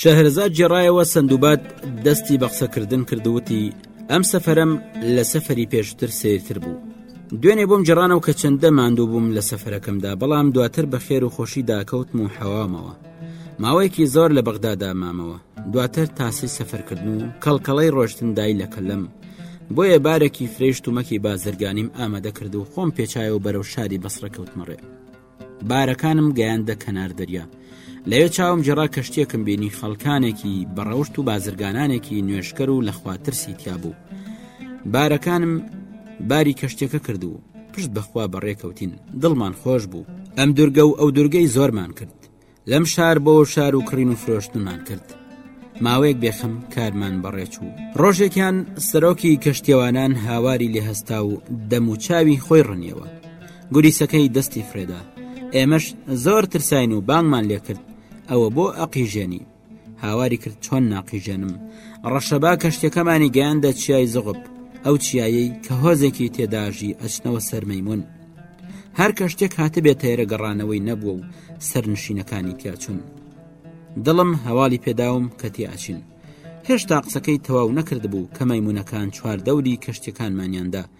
شەهرەزاد گێڕایەوە سندباد دەستی بە قسەکردن کرد و وتی ئەم سەفرەم لە سەفری پێشتر سێرتر بوو دوێنێ بۆم جرانەوە کە چەندە ماندوو بووم لە سەفرەکەمدا بەڵام دواتر بە خێر و خۆشی داکەوتم و حەوامەوە ماوەیەکی زۆر لە بەغدادا مامەوە دواتر تاسی سەفرکردن و کەڵکەڵەی ڕۆشتندای لە کەلم بۆیە بارێکی فرێشت و مەکی بازرگانیم ئامادە کرد و خۆم پێچایە و بەرەو شاری بەسڕەکەوتمەڕێ بارەکانم گەیاندە کەنار دەریا لەوێ چاوم جێڕا کەشتێکم بینی خەڵکانێکی بەڕەوشت و بازرگانانێکی نوێشکەر و لەخواترسی تیا بوو بارەکانم باری کەشتێکە کردو پشت بەخوا بەڕێکەوتین دڵمان خۆش بوو ئەم دورگە و ئەو دورگەی زۆرمان کرد لەم شار بۆ شار و کڕین و فرۆشتنمان کرد ماوەیەک بێخم کارمان بەڕێچوو ڕۆژێکیان سەرۆکی کەشتێوانان هاواری لێ هەستا و دەم و چاوی خۆی ڕنیەوە گوریسەکەی دەستی فرێدا ئێمەش زۆر ترساین و بانگمان لێکرد ئەوە بۆ ئەقیژێنی هاواری کرد چۆن ناقیژێنم ڕەشەبا کەشتەکەمانی گەیاندە چیای زغب ئەو چیایی کە هۆزێکی تێداژی ئەچنەوە سەرمەیمون هەر کەشتێک هاتبێت تەیرە گەڕانەوەی نەبووە و سەرنشینەکانی تیاچون دڵم هەواڵی پێداوم کە تیاچین هێشتا قسەکەی تەواو نەکردبوو کە مەمونونەکان چواردەوری کەشتەکانمانیاندا و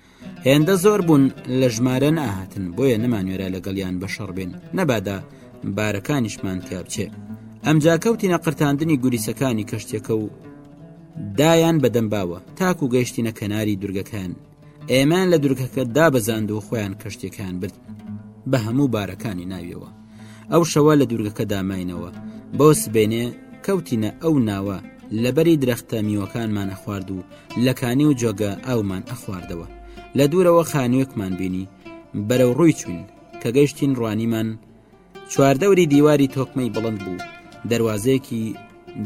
هێندە زۆر بوون لە ژمارە ناهاتن بۆیە نەمانوێرا لەگەڵیان بەشەڕ بێن نەبادا بارەکانیشمان تیا بچێ ئەمجا کەوتینە قرتاندنی گوریسەکانی کەشتێکە و دایان بەدەم باوە تاکو گەشتینە کەناری دورگەکان ئێمان لە دورگەکە دابەزاند و خۆیان کەشتێکان برد بە هەموو بارەکانی ناویەوە ئەو شەوە لە دوورگەکە داماینەوە بۆ سبێنێ کەوتینە ئەو ناوە لەبەری درەختە میوەکانمان ئەخوارد و لەکانی و جۆگە ئەومان ئەخواردەوە لە دوورەوە خانوویەکمان بینی بەرەو ڕووی چوین کە گەیشتین ڕوانیمان چواردەوری دیواری تۆکمەی بڵند بوو دەواازەیەکی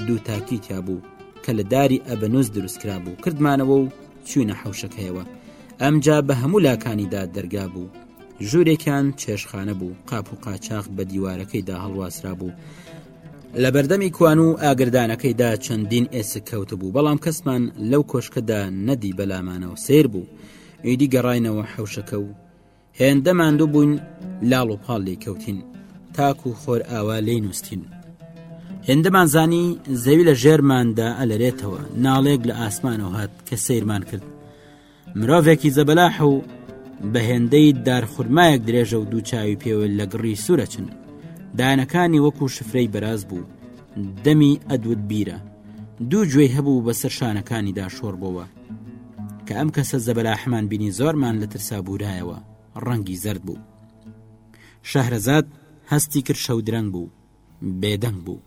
دووتاکی تیا بوو کە لە داری ئەبەنووس دروستکرا بوو کردمانەوە و چوینە حوشەکەیەوە ئەمجا بە هەموو لاکانیدا دەرگا بوو ژوورێکیان چێشخانە بوو قاپ و قاچاق بە دیوارەکەیدا هەڵواسرا بوو لە بەردەمی کوان و ئاگردانەکەیدا چەندین ئێسک کەوت بوو بەڵام کەسمان لەو کۆشکەدا نەدی بەلامانەوە سیر بوو ئیدی گەڕینەوە حەوشەکە و هێندە ماندوو بووین لاڵ و پاڵ لێ کەوتین تاک و خۆر ئاوا لی نووسین هێندەمان زانی زەوی لە ژێرماندا ئەلەرێتەوە ناڵێک لە ئاسمانەوە هات کە سیرمان کرد مرۆڤێکی زەبەلاح و بە هێندەی دارخورمایەک درێژە و دووچوی پێوە لە گڕی سوورەچن دایەنەکانی وەکو شفرەی بەراز بوو دەمی ئەدود بیرە دوو گوێی هەبوو بەسەر شانەکانیدا شۆڕ بۆوە کە ئەم کەسە زەبەلاحمان بینی زۆرمان لە ترسا بورایەوە ڕەنگی زرد بوو شەهرەزاد هەستی کرد شەودرەنگ بوو بێدەنگ بوو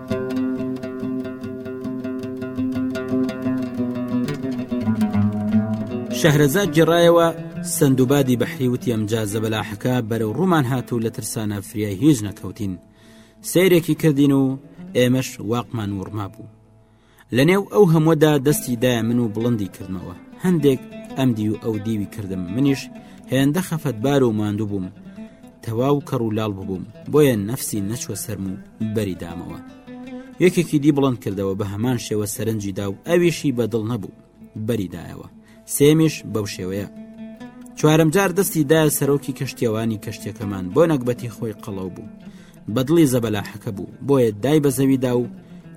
شەهرەزاد گێڕایەوە سندوبادی بەحری وتی ئەمجا زەبەلاحەکە بەرەو ڕوومان هات و لە ترسانە فریای هیچ نەکەوتین سیرێکی کردین و ئێمەش واقمان وڕما بوو لە نێو ئەو هەمووەدا دەستی دایە من و بڵندی کردمەوە هەندێک ئەم دی و ئەو دیوی کردم منیش هێندە خەفەتبار و ماندوو بووم تەواو کەڕ و لاڵ ببووم بۆیە نەفسی نەچوە سەرم و بەری دامەوە یەکێکی دی بڵند کردەوە بە هەمان شێوە سەرنجی دا و ئەویشی بەدڵ نەبوو بەریدایەوە سێمیش بەو شێوەیە چوارم جار دەستی دا سەرۆکی کەشتێوانی کەشتەکەمان بۆ نەگبەتی خۆی قەڵەو بوو بەدڵی زەبەلاحەکە بوو بۆیە دای بە زەویدا و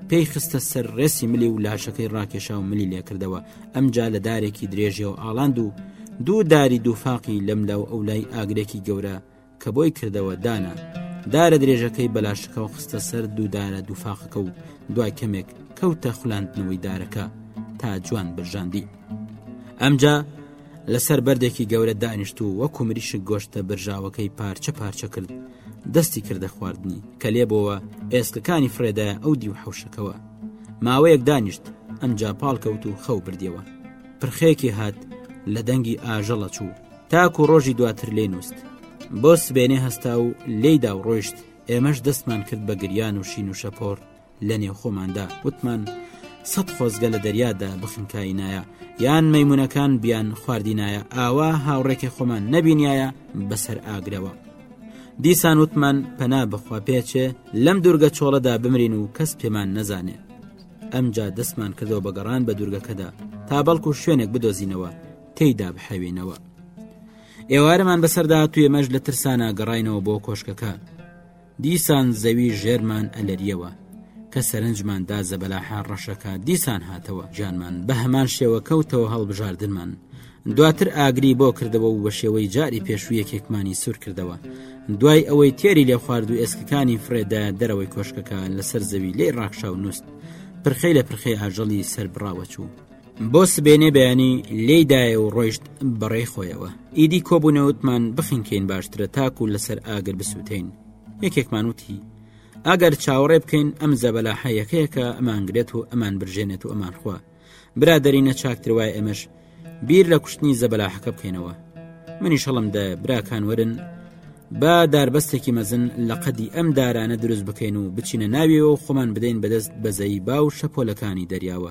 پێی خستە سەر ڕێسی ملی و لاشەکەی ڕاکێشا و ملی لێکردەوە ئەمجا لە دارێکی درێژەوە ئاڵاند و دوو داری دووفاقی لەم لاو ئەو لای ئاگرێکی گەورە کە بۆی کردەوە دانا دارە درێژەکەی بەلاشەکەەوە خستە سەر دوودارە دووفاقەکە و دوای کەمێک کەوتە خولاندنەوەی دارەکە تا جوان برژاندی ئەمجا لەسەر بەردێکی گەورە دانیشت و وەکو مریشک گۆشتە برژاوەکەی پارچە پارچە کرد دەستی کردە خواردنی کە لێبەوە ئێسکەکانی فرێدایە ئەو دیو حوشەکەەوە ماوەیەک دانیشت ئەمجا پاڵکەوت و خەو بردیەوە پرخێکی هات لە دەنگی ئاژەڵە چوو تاکو ڕۆژی دواتر لێ نووست بۆ سبێنێ هەستا و لێیدا و ڕۆیشت ئێمەش دەستمان کرد بە گریان و شین و شەپۆر لە نێو خۆماندا وتمان سەد خۆزگە لە دەریادا بخنکایینایە یان مەمونونەکان بیان خواردینایە ئاوا هاوڕێکی خۆمان نەبینایە بەسەر ئاگرەوە دیسان وتمان پەنا بەخوا پێچێ لەم دوورگە چۆڵەدا بمرین و کەس پێمان نەزانێ ئەمجا دەستمان کردەوە بە گەڕان بە دوورگەکەدا تا بەڵکو شوێنێک بدۆزینەوە تێیدا بحەوێنەوە ئێوارەمان بەسەردا تو ئێمەش لە ترسانە گەڕینەوە بۆ کۆشکەکە دیسان زەوی ژێرمان ئەلەریەوە کە سەرنجمان دا زەبەلاحە ڕەشەکە دیسان هاتەوە جانمان بە هەمان شێوە کەوتەوە هەڵبژاردنمان دواتر ئاگری بۆ کردەوە و بە شێوەی جاری پێشوویەکێکمانی سوور کردەوە دوای ئەوەی تێری لێ خوارد و ئێسکەکانی فرێدا دەرەوەی کۆشکەکە لەسەر زەوی لێ ڕاکشاو نووست پرخەی لە پرخەی ئاژەڵی سربراوە چوو بۆ سبێنێ بەیانی لێی دایە و ڕۆیشت بەڕێی خۆیەوە ئیدی کۆبوونەوتمان بخینکەین باشترە تاکو و لەسەر ئاگر بسووتین یەکێکمان وتی ئەگەر چاوەڕێ بکەین ئەم زەبەلا حەیەکەیەکە ئەمانگرێت و ئەمان برژێنێت و ئەمان خوا برادرینە چاکتروای ئێمەش بیر لە کوشتنی زەبەلاحەکە بکەینەوە منیش هەڵمدا براکان ورن با داربەستێکی مەزن لە قەدی ئەم دارانە دروست بکەین و بچینە ناویەوە خۆمان بدەین بەدەست بەزەی با و شەپۆلەکانی دەریاوە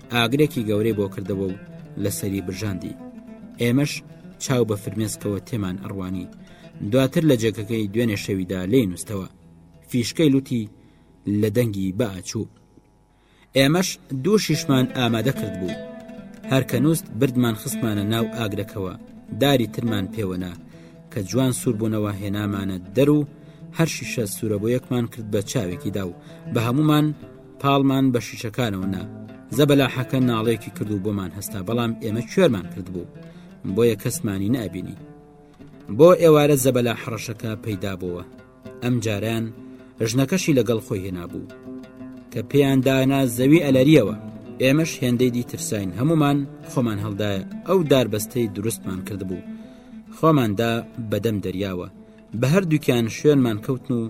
ئاگرێکی گەورەی بۆ کردەوە و لەسەری برژاندی ئێمەش چاو بە فرمێسکەوە تێمان ئەڕوانی دواتر لە جێگەکەی دوێنێ شەویدا لێ نووسەوە فیشکەی لوتی لە دەنگی بەئاچوو ئێمەش دوو شیشمان ئامادە کرد بوو هەرکە نووست بردمان خستمانە ناو ئاگرەکەوە داری ترمان پێوەنا کە جوان سووربوونەوە هێنامانە دەر و هەر شیشە سوورە بۆ یەکمان کرد بە چاوێکیدا و بە هەمومان پاڵمان بە شیشەکانەوە نا زەبەلاحەکە ناڵێکی کرد و بۆمان هەستا بەڵام ئێمە کوێرمان کردبوو بۆیە کەسمانی نابینی بۆ ئێوارە زەبەلا حڕەشەکە پەیدا بووە ئەم جاران ژنەکەشی لەگەڵ خۆی هێنابوو کە پێیان دانا زەوی ئەلەریەوە ئێمەش هێندەی دی ترساین هەمومان خۆمان هەڵدایە ئەو داربەستەی دروستمان کردبوو خۆماندا بەدەم دەریاوە بە هەردووکیان شوێنمان کەوتن و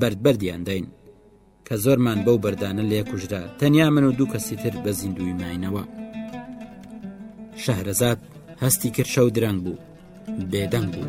بەردبەردیان داین کە زۆرمان بەو بەردانە لێ کوژرا تەنیا من و دوو کەسی تر بە زیندوی ماینەوە شەهرەزاد هەستی کرشە و درەنگ بوو بێدەنگ بوو.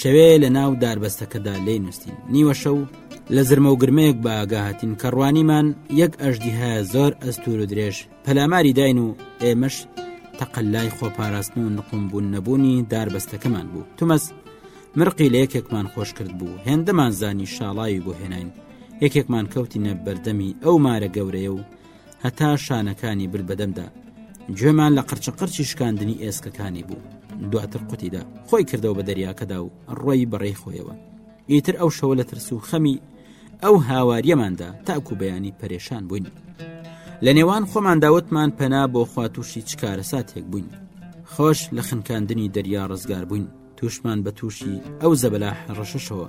شەوێ لە ناو داربەستەکەدا لێی نووسین نیوەشەو لە زرمە و گرمەیەک باگاهاتین کە ڕوانیمان یەک ئەژدی هە زۆر ئەستور و درێژ پەلاماری داین و ئێمەش تەقللای خۆپاراستن و نقم بوون نەبوونی داربەستەکەمان بوو تومەس مرقی لە یەکێکمان خۆش کرد بوو هێندەمان زانی شاڵاوی بۆ هێناین یەکێکمان کەوتینە بەردەمی ئەو مارە گەورەیە و هەتا شانەکانی برد بەدەمدا گوێمان لە قرچە قرچی شکاندنی ئێسکەکانی بوو دواتر قوتیدا خۆی کردەوە بە دەریاکەدا و ڕۆی بەڕێی خۆیەوە ئیتر ئەو شەوە لە ترس و خەمی ئەو هاواریەماندا تاکو بەیانی پەرێشان بووین لە نێوان خۆمان داوتمان پەنا بۆ خوا تووشی چکارە ساتێک بووین خۆش لە خنکاندنی دەریا ڕزگار بووین توشمان بە تووشی ئەو زەبەلا ڕەشەشەوە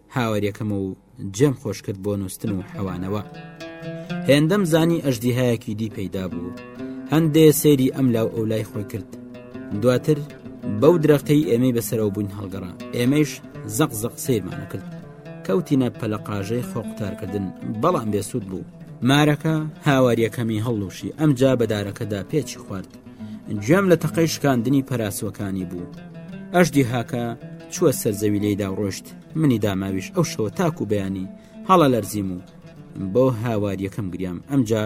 هاوریەکەم و جێم خۆش کرد بۆ نووسن و حەوانەوە هێندەم زانی ئەژدیهایەکی دی پەیدا بوو هەندێ سێری ئەم لاو ئەو لای خۆی کرد دواتر بەو درەختەی ئێمەی بەسەرەوە بوون هەڵگەڕا ئێمەیش زەق زەق سیرمانە کرد کەوتینە پەلەقاژەی خۆقتارکردن بەڵام بێسوود بوو مارەکە هاواریەکەمی هەڵلوشی ئەمجا بەدارەکەدا پێچی خوارد گوێم لە تەقەی شکاندنی پەراسوەکانی بوو ئەشدی هاکە چووە سەرزەوی لێدا ڕۆشت منی داماویش ئەو شەوە تاکو و بەیانی هەڵە لەرزیم و بۆ هاواریەکەم گریام ئەمجا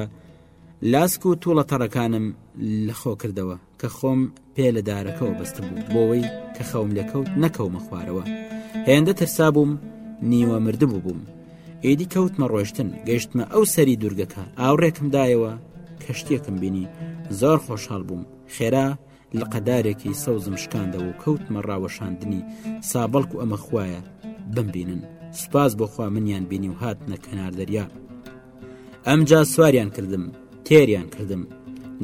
لاسک و توڵە تەڕەکانم لە خۆ کردەوە کە خۆم پێ لە دارەکەەوە بەستم بوو بۆەوەی کە خەوم لەکەوت نەکەومە خوارەوە هێندە ترسا بووم نیوە مردبوو بووم ئیدی کەوتمە ڕۆشتن گەشتمە ئەو سەری دوورگەکە ئاوڕێکم دایەوە کەشتێکم بینی زۆر خۆشحاڵ بووم خێرا لە قەدارێکی سەوزم شکاندەوە و کەوتمە ڕاوەشاندنی سابەڵک و ئەمە خویە بمبینن سوپاس بۆخوا منیان بینی و هاتنە کەنار دەریا ئەمجا سواریان کردم تێریان کردم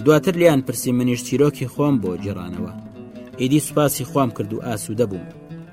دواتر لیان پرسی منیش چیرۆکی خۆم بۆ جێڕانەوە ئیدی سوپاسی خۆم کرد و ئاسوودە بووم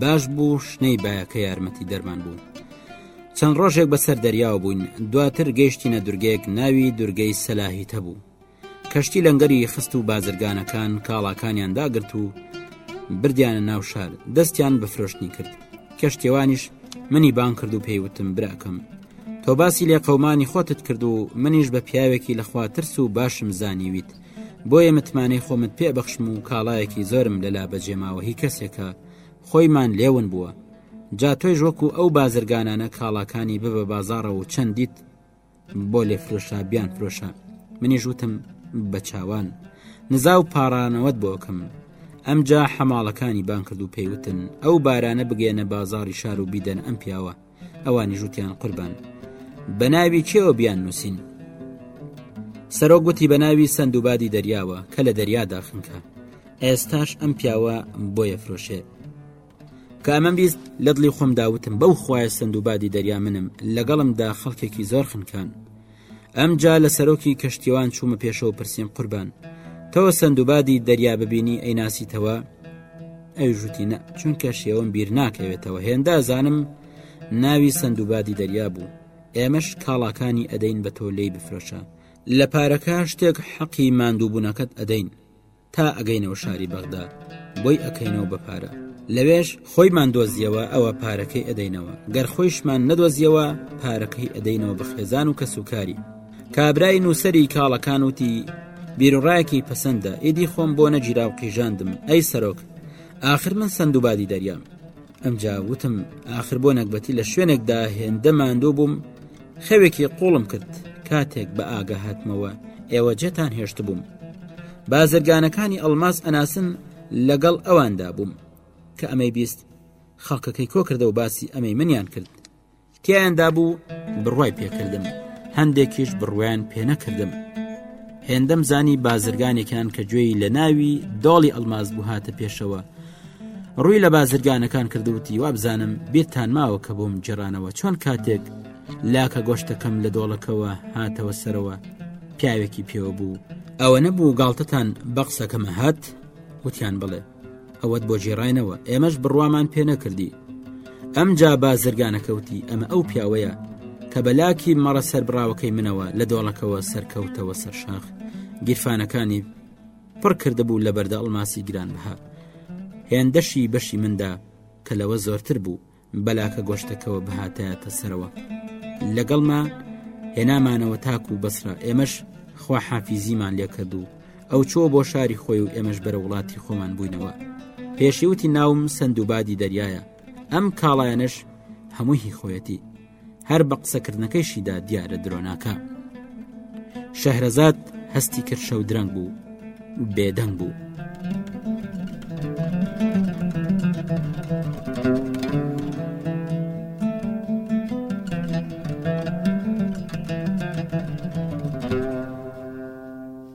باش بوو شنەی بایەکە یارمەتی دەرمان بوو چەند ڕۆژێک بەسەر دەریاوە بووین دواتر گەیشتینە دورگەیەک ناوی دورگەی سەلاهیت هەبوو کەشتی لەنگەری خست و بازرگانەکان کاڵاکانیان داگرت و بردیانە ناو شار دەستیان بەفرۆشتنی کرد کەشتێوانیش منی بان کرد و پێیوتم براکەم تۆ باسی لێ قەمانی خۆتت کرد و منیش بە پیاوێکی لەخوا ترس و باشم زانیویت بۆیە متمانەی خۆمت پێ بەخشم و کاڵایەکی زۆرم لەلا بەجێماوە هی کەسێکە خۆیمان لێون بووە جا تۆیش وەکو ئەو بازرگانانە کاڵاکانی ببە بازاڕەوە و چەندیت بۆ لێ فرۆشا بیان فرۆشە منیش وتم بە چاوان نزا و پارانەوەت بۆکەم ئەمجا حەماڵەکانی بان کرد و پێیوتن ئەو بارانە بگەێنە بازاری شار و بیدەن ئەم پیاوە ئەوانی ژووتیان قوربان بە ناوی کێوە بیان نووسین سەرۆ گوتی بە ناوی سندوبادی دەریاوە کە لە دەریا داخنکە ئێستاش ئەم پیاوە بۆیە فرۆشێ کە ئەمەم بیست لە دڵی خۆم داوتم بەو خویە سندوبادی دەریا منم لەگەڵمدا خەڵکێکی زۆر خنکان ئەمجا لە سەرۆکی کەشتیوان چوومە پێشەوە پرسیم قوربان تەوە سندوبادی دەریا ببینی ئەی ناسیتەوە ئەوی ژووتی نە چونکە شێوەم بیر ناکەوێتەوە هێندا زانم ناوی سندوبادی دەریا بوو ئێمەش کاڵاکانی ئەدەین بە تۆ لی بفرۆشە لە پارەکە شتێک حەقی ماندووبوونەکەت ئەدەین تا ئەگەینەوە شاری بەغدا بۆی ئەکەینەوە بە پارە لەوێش خۆیمان دۆزیەوە ئەوە پارەکەی ئەدەینەوە گەر خۆیشمان نەدۆزیەوە پارەکەی ئەدەینەوە بە خێزان و کەسوکاری کابرای نووسری کاڵەکان وتی بیرڕایەکی پەسەندە ئیدی خۆم بۆ نەگیرا و قیژاندم ئەی سەرۆک آخر من سندوبادی دەریام ئەمجا وتم ئاخر بۆ نەگبەتی لە شوێنێکدا هێندە ماندوو بووم خەوێکی قوڵم کرد کاتێک بە ئاگە هاتمەوە ئێوە جێتان هێشت بووم بازرگانەکانی ئەلماس ئەناسن لەگەڵ ئەواندا بووم کە ئەمەی بیست خەڵکەکەی کۆکردە و باسی ئەمەی منیان کرد تیایاندا بوو بڕوای پێکردم هەندێکیش بڕویان پێنەکردم هێندەم زانی بازرگانێکان کە گوێی لە ناوی دۆڵی ئەلماز بوو هاتە پێشەوە ڕووی لە بازرگانەکان کردوتی وابزانم بیرتان ماوە کە بۆم جێرانەوە چۆن کاتێک لاکە گۆشتەکەم لە دۆڵەکەوە هاتەوە سەرەوە پیاوێکی پێوە بوو ئەوە نەبوو گاڵتەتان بەقسەکەمە هات وتیان بڵێت ئەوەت بۆ گێڕاینەوە ئێمەش بڕوامان پێ نەکردی ئەمجا بازرگانەکەوتی ئەمە ئەو پیاوەیە کە بەلاکی مەڕە سەربراوەکەی منەوە لە دۆڵەکەوە سەرکەوتەوە سەرشاخ گیرفانەکانی پڕ کردبوو لە بەردە ئەڵماسی گران بها هێندەشی بەشی مندا کە لەوە زۆرتر بوو بەلاکە گۆشتەکەوە بهاتایەتە سەرەوە لەگەڵما هێنامانەوە تاک و بەسرە ئێمەش خوا حافیزیمان لێکرد و ئەو چۆ بۆ شاری خۆی و ئێمەش بەرە وڵاتی خۆمان بووینەوە پێشیوتی ناوم سندوبادی دەریایە ئەم کاڵایەنش هەمووی خۆیەتی هەر بە قسەکردنەکەیشیدا دیارە درۆناکە شەهرەزاد هەستی کرد شەو درەنگ بوو بێدەنگ بوو.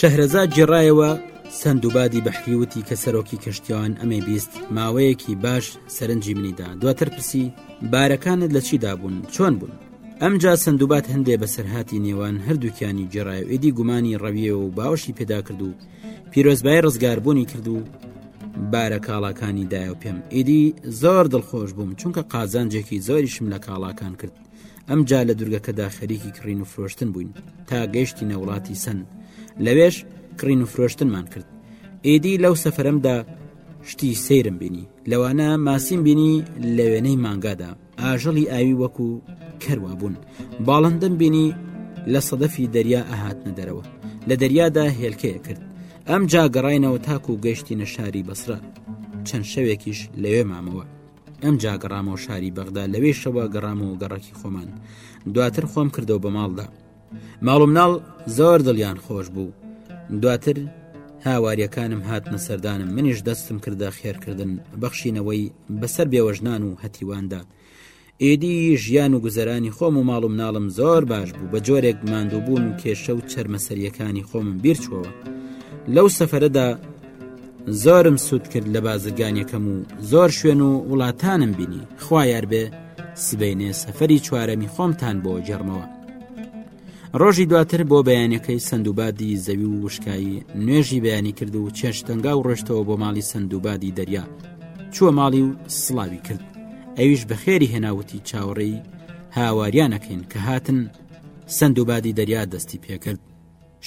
شەهرەزاد گێڕایەوە سندوبادی بەحری وتی کە سەرۆکی کەشتیوان ئەمەی بیست ماوەیەکی باش سەرنجی منیدا دواتر پرسی بارەکانت لە چیدا بوون چۆن بوون ئەمجا سندوبات هەندێ بەسەرهاتی نێوان هەردووکیانی جێڕایەوەیدی گومانی ڕەویەوە و باوەشی پێدا کرد و پیرۆزبای ڕزگاربوونی کرد و بارە کاڵاکانی دایە و پێم ئیدی زۆر دڵخۆش بووم چونکە قازانجێکی زۆریشم لە کاڵاکان کرد ئەم جا لە دوورگەکەدا خەریکی کڕین و فرۆشتن بووین تا گەشتی نەوڵاتی سند لەوێش کڕین و فرۆشتنمان کرد ئیدی لەو سەفرەمدا شتی سەیرم بینی لەوانە ماسیم بینی لە وێنەی مانگادا ئاژەڵی ئاوی وەکو کەروا بوون باڵندەم بینی لە سەدەفی دەریا ئەهاتنە دەرەوە لە دەریادا هێلکەیە کرد ئەم جا گەڕینەوە تاکو و گەشتینە شاری بەسرە چەند شەوێکیش لەوێ مامەوە ئەم جاگەڕامەوە شاری بەغدا لەوێ شەوە گەڕامەوە گەڕەکی خۆمان دواتر خۆم کردەوە بە ماڵدا ماڵ و مناڵ زۆر دڵیان خۆش بوو دواتر هاواریەکانم هاتنە سەردانم منیش دەستم کردە خێرکردن بەخشینەوەی بەسەر بێوەژنان و هەتیواندا ئێدی ژیان و گوزەرانی خۆم و ماڵ و مناڵم زۆر باش بوو بە جۆرێک ماندووبوون و کێشە و چەرمەسەریەکانی خۆمم بیرچوەوە لەو سەفرەدا زۆرم سوود کرد لە بازرگانیەکەم و زۆر شوێن و وڵاتانم بینی خوایار بێ سبینێ سەفری چوارەمی خۆمتان بۆ جێڕمەوە ڕۆژی دواتر بۆ بەیانەکەی سندوبادی زەوی و وشکایی نوێژی بەیانی کرد و چێشتەنگا و ڕۆشتەوە بۆ ماڵی سندوبادی دەریا چووە ماڵی و سڵاوی کرد ئەویش بەخێری هێناوتی چاوەڕێی هاواریانەکەین کە هاتن سندوبادی دەریا دەستی پێکرد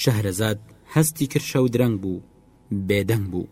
شەهرەزاد هەستی کرشە و درەنگ بوو بێدەنگ بوو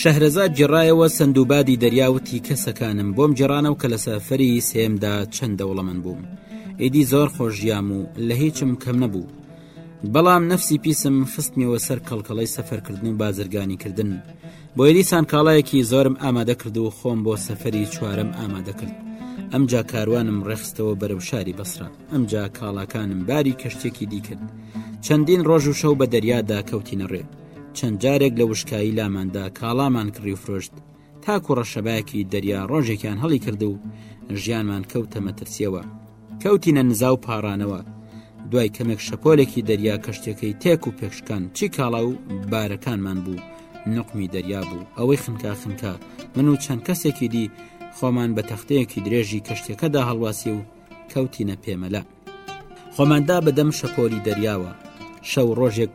شەهرەزاد گێڕایەوە سندوبادی دەریا وتی کەسەکانم بۆم گێڕانەوە کە لە سەفەری سێمدا چەند دەوڵەمەند بووم ئیدی زۆر خۆشیام و لە هیچم کەم نەبوو بەڵام نەفسی پیسم خستمیەوە سەر کەڵکەڵەی سەفەرکردن و بازرگانی کردن بۆ دیسان کاڵایەکی زۆرم ئامادە کرد و خۆم بۆ سەفەری چوارم ئامادە کرد ئەمجا کاروانم ڕێخستەوە بەرەو شاری بەسرە ئەمجا کاڵاکانم باری کەشتێکی دیکرد چەندین ڕۆژ و شەو بە دەریادا کەوتینە ڕێ چەند جارێک لە وشکایی لاماندا کاڵامان کڕی و فرۆشت تاکو ڕەشەبایەکی دەریا ڕۆژێکیان هەڵی کرد و ژیانمان کەوتە مەترسیەوە کەوتینە نزا و پاڕانەوە دوای کەمێک شەپۆلێکی دەریا کەشتەکەی تێک و پێکشکان چی کاڵا و بارەکانمان بوو نقمی دەریا بوو ئەوەی خنکا خنکا من و چەند کەسێکی دی خۆمان بە تەختەیەکی درێژی کەشتەکەدا هەڵواسی و کەوتینە پێمەلا خۆماندا بەدەم شەپۆلی دەریاوە شەو ڕۆژێک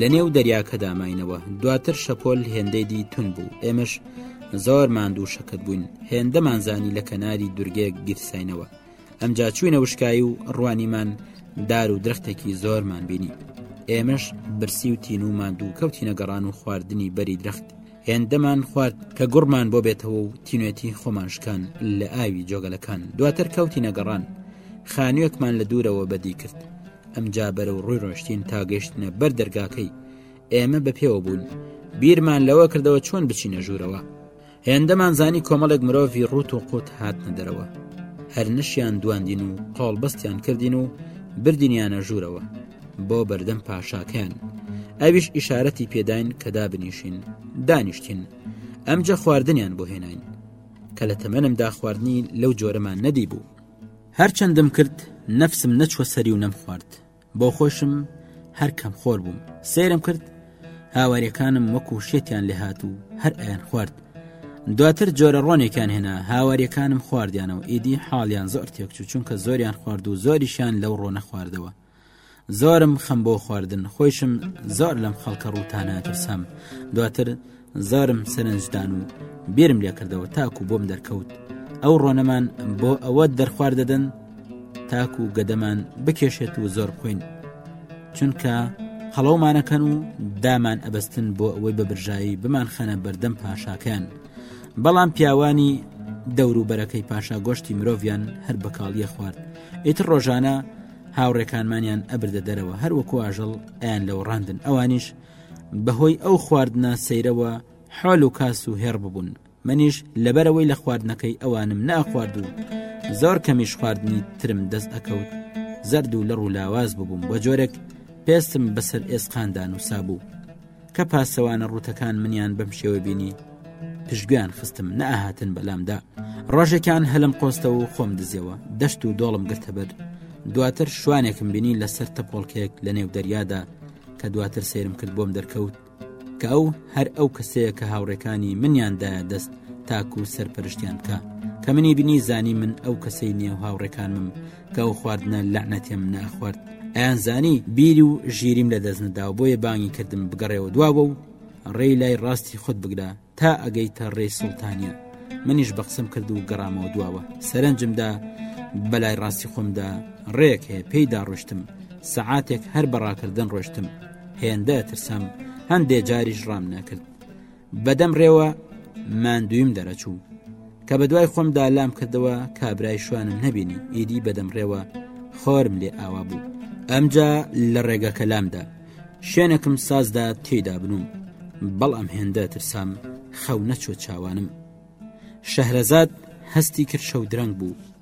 لە نێو دەریاکەدا ماینەوە دواتر شەپۆل هێندەی دی تون بوو ئێمەش زۆر ماندوو شەکەت بووین هێندەمانزانی لە کەناری دورگێک گیرساینەوە ئەمجا چوینە وشکایی و ڕوانیمان دار و درختێکی زۆرمان بینی ئێمەش برسی و تین و ماندوو کەوتینە گەڕان و خواردنی بەری درخت هێندەمان خوارد کە گوڕمان بۆ بێتەوە و تینوێتی خۆمان شکان لە ئاوی جۆگەلەکان دواتر کەوتی نەگەڕان خانوێکمان لە دوورەوە بەدی کرد ئەمجا بەرە و ڕووی ڕۆشتین تا گەشتنە بەر دەرگاکەی ئێمە بە پێوە بوون بیرمان لەوە کردەوە چۆن بچینە ژوورەوە هێندەمان زانی کۆمەڵێک مرۆڤی ڕوت و قوت هاتنە دەرەوە هەر نشیان دواندین و قۆڵبەستیان کردین و بردینیانە ژوورەوە بۆ بەردەم پاشاکەیان ئەویش ئیشارەتی پێداین کە دابنیشین دانیشتین ئەمجە خواردنیان بۆ هێناین کە لە تەمەنمدا خواردنی لەو جۆرەمان نەدی بوو هەرچەندم کرد نەفسم نەچوە سەری و نەم خوارد بۆ خۆشم هەر کەم خۆر بووم سێرم کرد هاوارەکانم وەکو شێتیان لێ هاات و هەر ئەیان خوارد دواتر جۆرە ڕۆنێکیان هێنا هاواریەکانم خواردیانەوە ئیدی حاڵیان زۆر تێکچوو چونکە زۆریان خوارد و زۆریشیان لەو ڕۆنە خواردەوە زۆرم خەم بۆ خواردن خۆیشم زۆر لەم خەڵکە ڕووتانە ترسام دواتر زۆرم سەرنجدان و بێرم لێکردەوە تاکو بۆم دەرکەوت ئەو ڕۆنەمان بۆ ئەوە دەرخوار دەدەن تاکو و گەدەمان بکێشێت و زۆر بخۆین چونکە هەڵەومانەکەن و دامان ئەبەستن بۆ ئەوەی بە برژایی بمان خەنە بەردەم پاشاکەن بەڵام پیاوانی دەوروبەرەکەی پاشا گۆشتی مرۆڤیان هەر بەکاڵیە خوارد ئیتر ڕۆژانە هاوڕێکانمانیان ئەبردە دەرەوە هەر وەکو ئاژەڵ ئەیان لەوە ڕاندن ئەوانیش بەهۆی ئەو خواردنە سەیرەوە حال و کاس و هێڕ ببوون منیش لەبەرەوەی لە خواردنەکەی ئەوانم ناخوارد و زۆر کەمیش خواردنی ترم دەست ئەکەوت زەرد و لە ڕوولاواز ببووم بە جۆرێک پێستم بەسەر ئێسقاندان و سابوو کە پاسەوانە ڕوتەکان منیان بەم شێوە بینی پشتگویان خستم نەهاتن بەلامدا ڕۆژێکان هەلم قۆستە و خۆم دزیەوە دەشت و دۆڵم گرتە بەر دواتر شوانێکم بینی لەسەر تەپۆڵکێک لە نێو دەریادا کە دواتر سرم کرد بۆم دەرکەوت کە ئەو هەر ئەو کەسەیە کە هاوڕێکانی منیاندایە دەست تاکو و سەرپەرشتیان بکە کە منی بینی زانی من ئەو کەسەی نێو هاوڕێکانم کە ئەو خواردنە لەعنەتێم ناخوارد ئەیان زانی بیری و ژیریم لە دەست نەدا و بۆیە بانگی کردم بگەڕێەوە دواوە و ڕێی لای ڕاستی خۆت بگرە تا ئەگەی تا ڕێی سڵتانە منیش بە قسم کرد و گەڕامەوە دواوە سەرنجمدا بەلای ڕاستی خۆمدا ڕێک هەیە پێیدا ڕۆشتم سەعاتێک هەر بەڕاکردن ڕۆشتم هێندە ترسام هەندێ جاریش ڕام نەکرد بەدەم ڕێوە ماندویم دەرەچوو کە بە دوای خۆمدا لام کردەوە کابرای شوانم نەبینی ئیدی بەدەم ڕێوە خۆرم لێ ئاوا بوو ئەمجا لە ڕێگە کەلامدا شوێنێکم سازدا تێدا بنوم بەڵام هێندە ترسام خەو نەچۆ چاوانم شەهرەزاد هەستی کرد شەو درەنگ بوو